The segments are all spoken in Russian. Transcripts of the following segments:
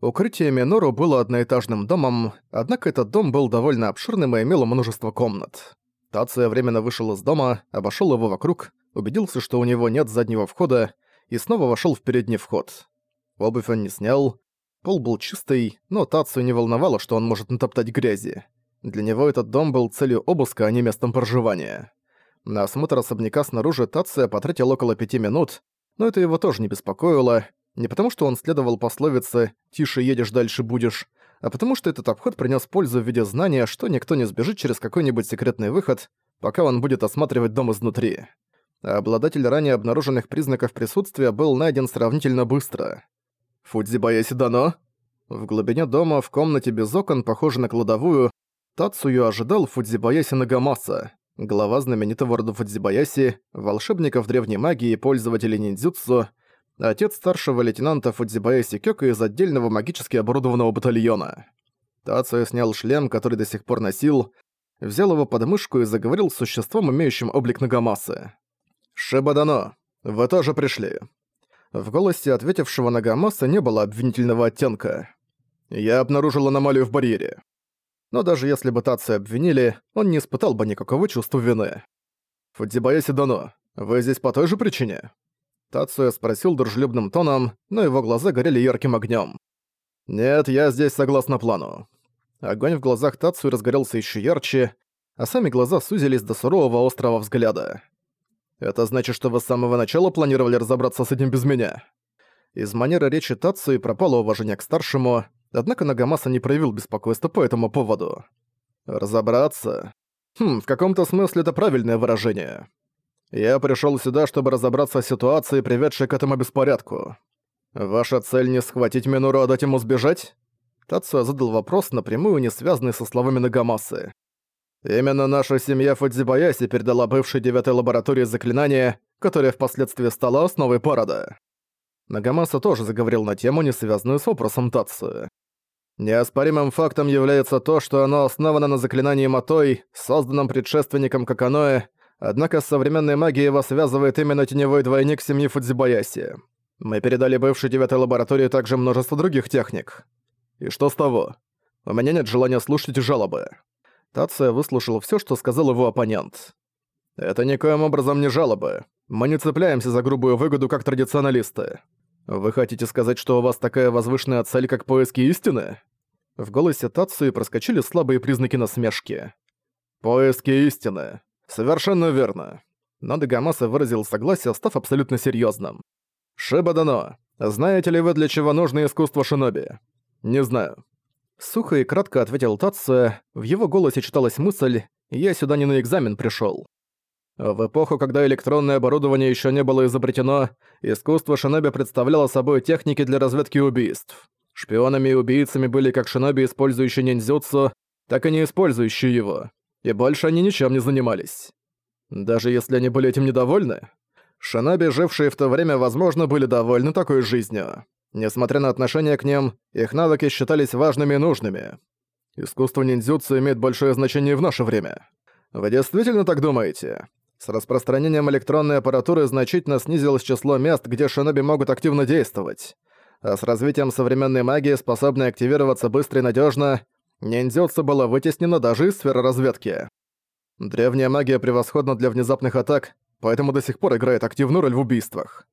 Укрытие Минору было одноэтажным домом, однако этот дом был довольно обширным и имел множество комнат. Тация временно вышел из дома, обошел его вокруг, убедился, что у него нет заднего входа, и снова вошел в передний вход. Обувь он не снял, пол был чистый, но Тацию не волновало, что он может натоптать грязи. Для него этот дом был целью обыска, а не местом проживания. На осмотр особняка снаружи Тация потратил около пяти минут, но это его тоже не беспокоило, не потому что он следовал пословице «тише едешь, дальше будешь», а потому что этот обход принес пользу в виде знания, что никто не сбежит через какой-нибудь секретный выход, пока он будет осматривать дом изнутри. Обладатель ранее обнаруженных признаков присутствия был найден сравнительно быстро. «Фудзибаяси Дано?» В глубине дома, в комнате без окон, похожей на кладовую, Тацую ожидал Фудзибаяси Нагамаса, глава знаменитого рода Фудзибаяси, волшебников древней магии и пользователей ниндзюцу, отец старшего лейтенанта Фудзибаяси Кёка из отдельного магически оборудованного батальона. Тацуя снял шлем, который до сих пор носил, взял его под мышку и заговорил с существом, имеющим облик Нагамасы. «Шибадано, вы тоже пришли». В голосе ответившего Нагамаса не было обвинительного оттенка. «Я обнаружил аномалию в барьере». Но даже если бы Тацию обвинили, он не испытал бы никакого чувства вины. «Фудзибаяси Дано, вы здесь по той же причине?» Тацуя спросил дружелюбным тоном, но его глаза горели ярким огнем. «Нет, я здесь согласно плану». Огонь в глазах Тацуи разгорелся еще ярче, а сами глаза сузились до сурового острого взгляда. «Это значит, что вы с самого начала планировали разобраться с этим без меня?» Из манеры речи Тацуи пропало уважение к старшему, однако Нагамаса не проявил беспокойства по этому поводу. «Разобраться?» Хм, в каком-то смысле это правильное выражение. Я пришёл сюда, чтобы разобраться с ситуацией, приведшей к этому беспорядку. Ваша цель не схватить Минору, а дать ему сбежать? Тацуя задал вопрос, напрямую не связанный со словами Нагамасы. Именно наша семья Фудзибаяси передала бывшей девятой лаборатории заклинания, которая впоследствии стала основой парада. Нагамаса тоже заговорил на тему, не связанную с вопросом Тацуя. Неоспоримым фактом является то, что оно основано на заклинании Матой, созданном предшественником Каканоэ, Однако с современной магией его связывает именно теневой двойник семьи Фудзибаяси. Мы передали бывшей девятой лаборатории также множество других техник. И что с того? У меня нет желания слушать жалобы. Тация выслушал все, что сказал его оппонент. Это никоим образом не жалобы. Мы не цепляемся за грубую выгоду, как традиционалисты. Вы хотите сказать, что у вас такая возвышенная цель, как поиски истины? В голосе Тации проскочили слабые признаки насмешки. Поиски истины. «Совершенно верно». Но Дагамаса выразил согласие, став абсолютно серьезным. «Шибадано, знаете ли вы, для чего нужно искусство шиноби?» «Не знаю». Сухо и кратко ответил Татсуя, в его голосе читалась мысль «Я сюда не на экзамен пришел. В эпоху, когда электронное оборудование еще не было изобретено, искусство шиноби представляло собой техники для разведки убийств. Шпионами и убийцами были как шиноби, использующие ниндзюцу, так и не использующие его и больше они ничем не занимались. Даже если они были этим недовольны, шиноби, жившие в то время, возможно, были довольны такой жизнью. Несмотря на отношение к ним, их навыки считались важными и нужными. Искусство ниндзюцу имеет большое значение в наше время. Вы действительно так думаете? С распространением электронной аппаратуры значительно снизилось число мест, где шиноби могут активно действовать. А с развитием современной магии, способной активироваться быстро и надежно, Ниндзюцу было вытеснено даже из сферы разведки. Древняя магия превосходна для внезапных атак, поэтому до сих пор играет активную роль в убийствах.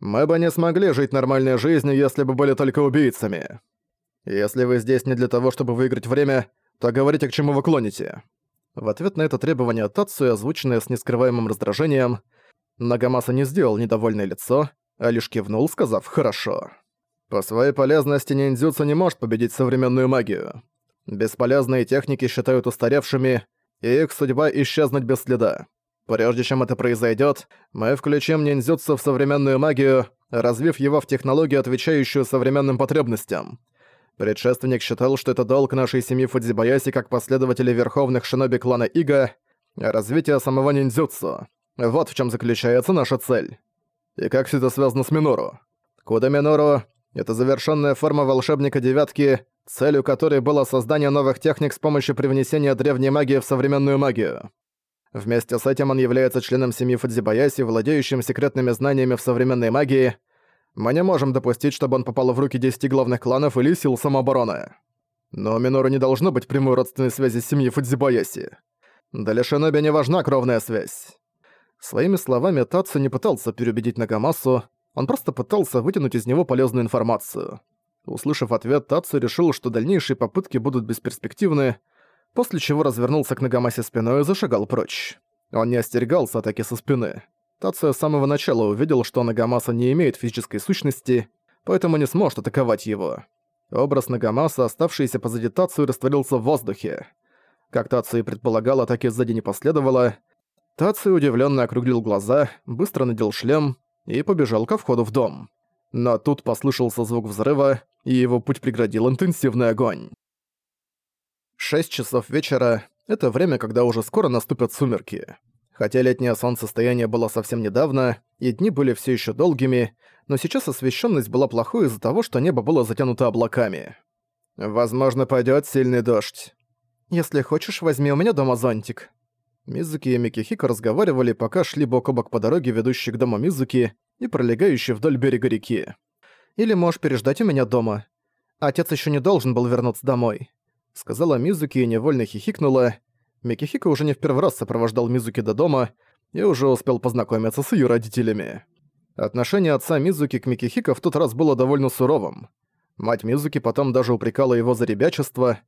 Мы бы не смогли жить нормальной жизнью, если бы были только убийцами. Если вы здесь не для того, чтобы выиграть время, то говорите, к чему вы клоните. В ответ на это требование Тацию, озвученное с нескрываемым раздражением, Нагамаса не сделал недовольное лицо, а лишь кивнул, сказав «хорошо». По своей полезности ниндзюцу не может победить современную магию. Бесполезные техники считают устаревшими, и их судьба исчезнуть без следа. Прежде чем это произойдет, мы включим ниндзюцу в современную магию, развив его в технологию, отвечающую современным потребностям. Предшественник считал, что это долг нашей семьи Фудзибаяси как последователей верховных шиноби клана Ига, развитие самого ниндзюцу. Вот в чем заключается наша цель. И как все это связано с Минору? Куда Минору — это завершенная форма волшебника девятки, целью которой было создание новых техник с помощью привнесения древней магии в современную магию. Вместе с этим он является членом семьи Фудзибаяси, владеющим секретными знаниями в современной магии. Мы не можем допустить, чтобы он попал в руки десяти главных кланов или сил самообороны. Но у Минору не должно быть прямой родственной связи с семьей Фудзибаяси. Для Шиноби не важна кровная связь. Своими словами Тацу не пытался переубедить Нагамасу, он просто пытался вытянуть из него полезную информацию. Услышав ответ, Тацу решил, что дальнейшие попытки будут бесперспективны, после чего развернулся к Нагамасе спиной и зашагал прочь. Он не остерегался атаки со спины. Тацу с самого начала увидел, что Нагамаса не имеет физической сущности, поэтому не сможет атаковать его. Образ Нагамаса, оставшийся позади Тацу, растворился в воздухе. Как Тацу и предполагал, атаки сзади не последовало, Тацию удивленно округлил глаза, быстро надел шлем и побежал ко входу в дом. Но тут послышался звук взрыва, и его путь преградил интенсивный огонь. Шесть часов вечера — это время, когда уже скоро наступят сумерки. Хотя летнее солнцестояние было совсем недавно, и дни были все еще долгими, но сейчас освещенность была плохой из-за того, что небо было затянуто облаками. Возможно, пойдет сильный дождь. «Если хочешь, возьми у меня дома зонтик», Мизуки и Микихико разговаривали, пока шли бок о бок по дороге, ведущей к дому Мизуки и пролегающей вдоль берега реки. «Или можешь переждать у меня дома. Отец еще не должен был вернуться домой», — сказала Мизуки и невольно хихикнула. Микихико уже не в первый раз сопровождал Мизуки до дома и уже успел познакомиться с ее родителями. Отношение отца Мизуки к Микихико в тот раз было довольно суровым. Мать Мизуки потом даже упрекала его за ребячество.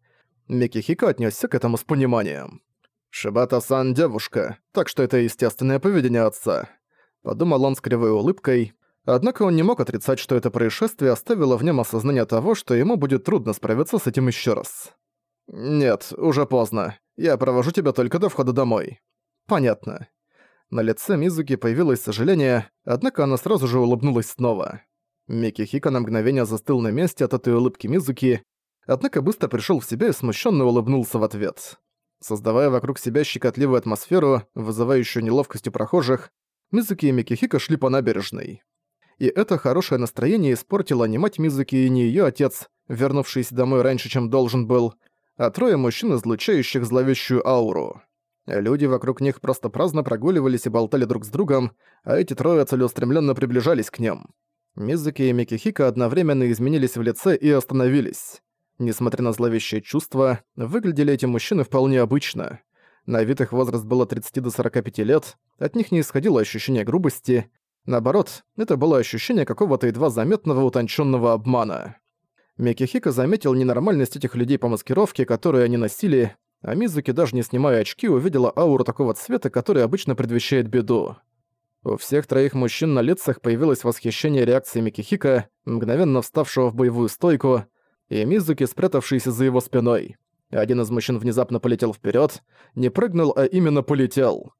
Микихико отнесся к этому с пониманием. «Шибата-сан девушка, так что это естественное поведение отца», — подумал он с кривой улыбкой. Однако он не мог отрицать, что это происшествие оставило в нем осознание того, что ему будет трудно справиться с этим еще раз. «Нет, уже поздно. Я провожу тебя только до входа домой». «Понятно». На лице Мизуки появилось сожаление, однако она сразу же улыбнулась снова. Микки Хика на мгновение застыл на месте от этой улыбки Мизуки, однако быстро пришел в себя и смущенно улыбнулся в ответ. Создавая вокруг себя щекотливую атмосферу, вызывающую неловкость у прохожих, Мизуки и Микихика шли по набережной. И это хорошее настроение испортило не мать Мизуки и не её отец, вернувшийся домой раньше, чем должен был, а трое мужчин, излучающих зловещую ауру. Люди вокруг них просто праздно прогуливались и болтали друг с другом, а эти трое целеустремленно приближались к ним. Мизуки и Микихика одновременно изменились в лице и остановились. Несмотря на зловещее чувство, выглядели эти мужчины вполне обычно. На вид их возраст было 30 до 45 лет, от них не исходило ощущение грубости. Наоборот, это было ощущение какого-то едва заметного утонченного обмана. Микихика заметил ненормальность этих людей по маскировке, которую они носили, а Мизуки, даже не снимая очки, увидела ауру такого цвета, который обычно предвещает беду. У всех троих мужчин на лицах появилось восхищение реакции Микихика, мгновенно вставшего в боевую стойку, и Мизуки, спрятавшийся за его спиной. Один из мужчин внезапно полетел вперед, не прыгнул, а именно полетел.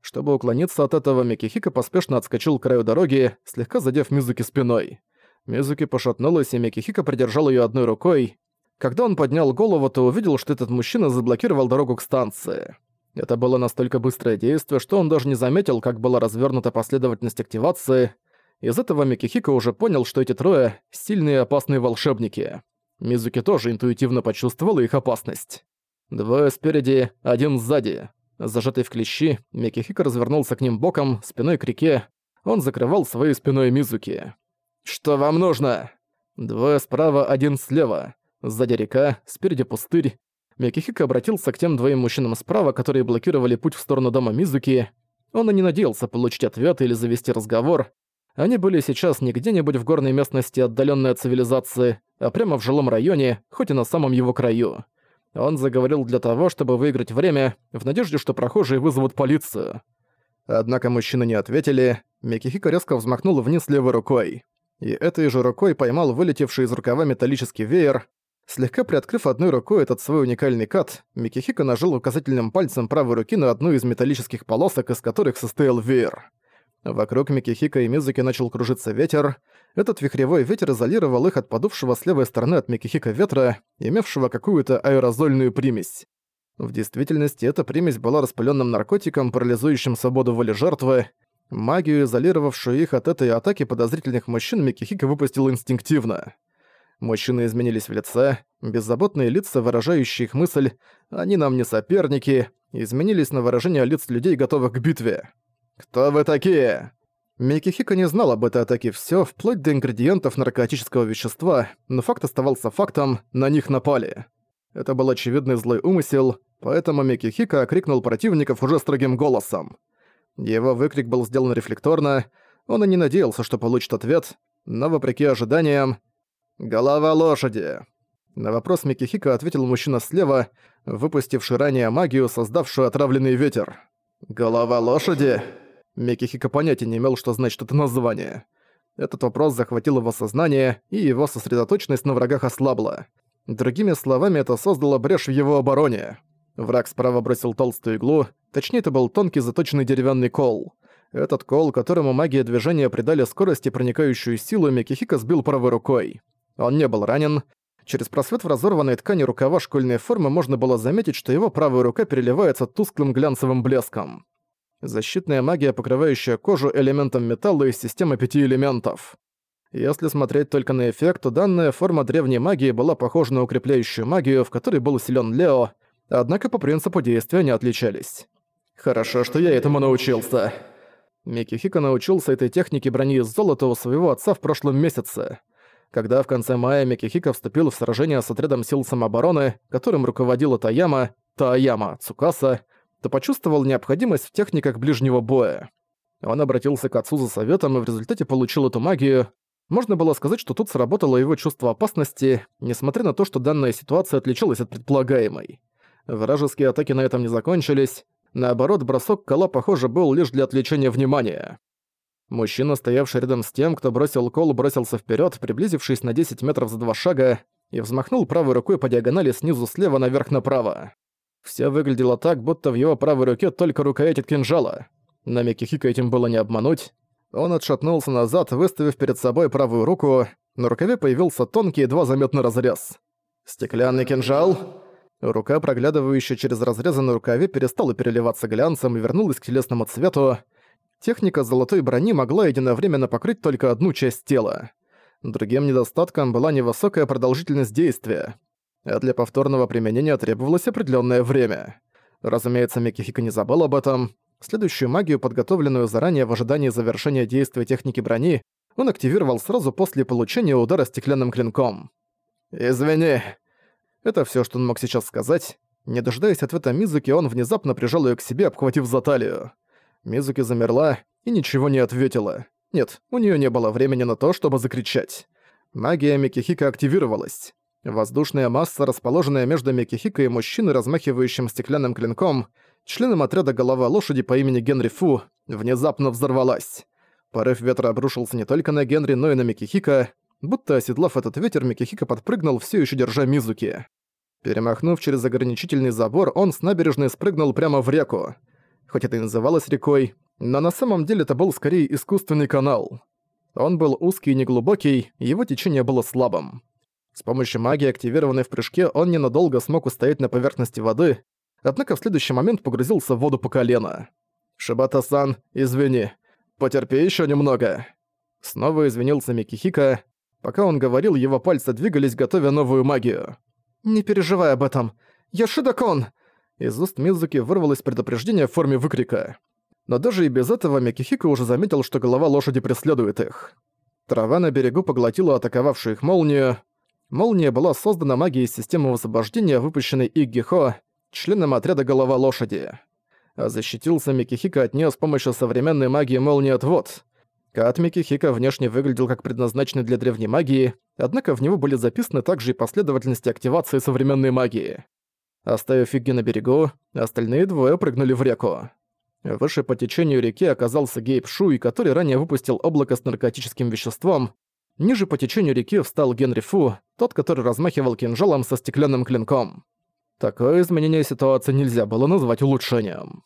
Чтобы уклониться от этого, Микихика поспешно отскочил к краю дороги, слегка задев Мизуки спиной. Мизуки пошатнулась, и Микихика придержал ее одной рукой. Когда он поднял голову, то увидел, что этот мужчина заблокировал дорогу к станции. Это было настолько быстрое действие, что он даже не заметил, как была развернута последовательность активации. Из этого Микихика уже понял, что эти трое — сильные и опасные волшебники. Мизуки тоже интуитивно почувствовала их опасность. Двое спереди, один сзади. Зажатый в клещи, Микихика развернулся к ним боком, спиной к реке. Он закрывал своей спиной Мизуки. «Что вам нужно?» Двое справа, один слева. Сзади река, спереди пустырь. Микихика обратился к тем двоим мужчинам справа, которые блокировали путь в сторону дома Мизуки. Он и не надеялся получить ответ или завести разговор. Они были сейчас не где-нибудь в горной местности, отдаленной от цивилизации, а прямо в жилом районе, хоть и на самом его краю. Он заговорил для того, чтобы выиграть время, в надежде, что прохожие вызовут полицию. Однако мужчины не ответили, Микихико резко взмахнул вниз левой рукой. И этой же рукой поймал вылетевший из рукава металлический веер. Слегка приоткрыв одной рукой этот свой уникальный кат, Микихико нажал указательным пальцем правой руки на одну из металлических полосок, из которых состоял веер. Вокруг Микихика и Мизуки начал кружиться ветер. Этот вихревой ветер изолировал их от подувшего с левой стороны от Микихика ветра, имевшего какую-то аэрозольную примесь. В действительности эта примесь была распыленным наркотиком, парализующим свободу воли жертвы. Магию, изолировавшую их от этой атаки подозрительных мужчин, Микихика выпустил инстинктивно. Мужчины изменились в лице, беззаботные лица, выражающие их мысль «они нам не соперники», изменились на выражение лиц людей, готовых к битве. «Кто вы такие?» Микихика не знал об этой атаке всё, вплоть до ингредиентов наркотического вещества, но факт оставался фактом, на них напали. Это был очевидный злой умысел, поэтому Микихика окрикнул противников уже строгим голосом. Его выкрик был сделан рефлекторно, он и не надеялся, что получит ответ, но вопреки ожиданиям «Голова лошади!» На вопрос Микихика ответил мужчина слева, выпустивший ранее магию, создавшую отравленный ветер. «Голова лошади?» Микихика понятия не имел, что значит это название. Этот вопрос захватил его сознание, и его сосредоточенность на врагах ослабла. Другими словами, это создало брешь в его обороне. Враг справа бросил толстую иглу, точнее это был тонкий заточенный деревянный кол. Этот кол, которому магия движения придали скорость и проникающую силу, Микихика сбил правой рукой. Он не был ранен. Через просвет в разорванной ткани рукава школьной формы можно было заметить, что его правая рука переливается тусклым глянцевым блеском. Защитная магия, покрывающая кожу элементом металла из системы пяти элементов. Если смотреть только на эффект, то данная форма древней магии была похожа на укрепляющую магию, в которой был силен Лео, однако по принципу действия не отличались. «Хорошо, что я этому научился». Микихика научился этой технике брони из золота у своего отца в прошлом месяце. Когда в конце мая Микихика вступил в сражение с отрядом сил самообороны, которым руководила Таяма, Таяма Цукаса, то почувствовал необходимость в техниках ближнего боя. Он обратился к отцу за советом и в результате получил эту магию. Можно было сказать, что тут сработало его чувство опасности, несмотря на то, что данная ситуация отличалась от предполагаемой. Вражеские атаки на этом не закончились. Наоборот, бросок кола, похоже, был лишь для отвлечения внимания. Мужчина, стоявший рядом с тем, кто бросил кол, бросился вперед, приблизившись на 10 метров за два шага, и взмахнул правой рукой по диагонали снизу слева наверх направо. Все выглядело так, будто в его правой руке только рукоять от кинжала. На Микихика этим было не обмануть. Он отшатнулся назад, выставив перед собой правую руку. На рукаве появился тонкий, едва заметный разрез. «Стеклянный кинжал?» Рука, проглядывающая через разрезы на рукаве, перестала переливаться глянцем и вернулась к телесному цвету. Техника золотой брони могла единовременно покрыть только одну часть тела. Другим недостатком была невысокая продолжительность действия а для повторного применения требовалось определенное время. Разумеется, Микихика не забыл об этом. Следующую магию, подготовленную заранее в ожидании завершения действия техники брони, он активировал сразу после получения удара стеклянным клинком. «Извини». Это все, что он мог сейчас сказать. Не дожидаясь ответа Мизуки, он внезапно прижал ее к себе, обхватив за талию. Мизуки замерла и ничего не ответила. Нет, у нее не было времени на то, чтобы закричать. Магия Микихика активировалась. Воздушная масса, расположенная между Микихико и мужчиной, размахивающим стеклянным клинком, членом отряда голова лошади по имени Генри Фу, внезапно взорвалась. Порыв ветра обрушился не только на Генри, но и на Микихика. Будто оседлав этот ветер, Микихика подпрыгнул, все еще держа Мизуки. Перемахнув через ограничительный забор, он с набережной спрыгнул прямо в реку. Хоть это и называлось рекой, но на самом деле это был скорее искусственный канал. Он был узкий и неглубокий, его течение было слабым. С помощью магии, активированной в прыжке, он ненадолго смог устоять на поверхности воды, однако в следующий момент погрузился в воду по колено. «Шибата-сан, извини. Потерпи еще немного». Снова извинился Микихика. Пока он говорил, его пальцы двигались, готовя новую магию. «Не переживай об этом. Я Шидакон!» Из уст Мизуки вырвалось предупреждение в форме выкрика. Но даже и без этого Микихика уже заметил, что голова лошади преследует их. Трава на берегу поглотила атаковавшую их молнию. Молния была создана магией системы высвобождения, выпущенной Иггихо, членом отряда «Голова лошади». А защитился Микихика от нее с помощью современной магии молнии отвод. Кат Микихика внешне выглядел как предназначенный для древней магии, однако в него были записаны также и последовательности активации современной магии. Оставив Игги на берегу, остальные двое прыгнули в реку. Выше по течению реки оказался Гейб Шуй, который ранее выпустил облако с наркотическим веществом, Ниже по течению реки встал Генри Фу, тот, который размахивал кинжалом со стеклянным клинком. Такое изменение ситуации нельзя было назвать улучшением.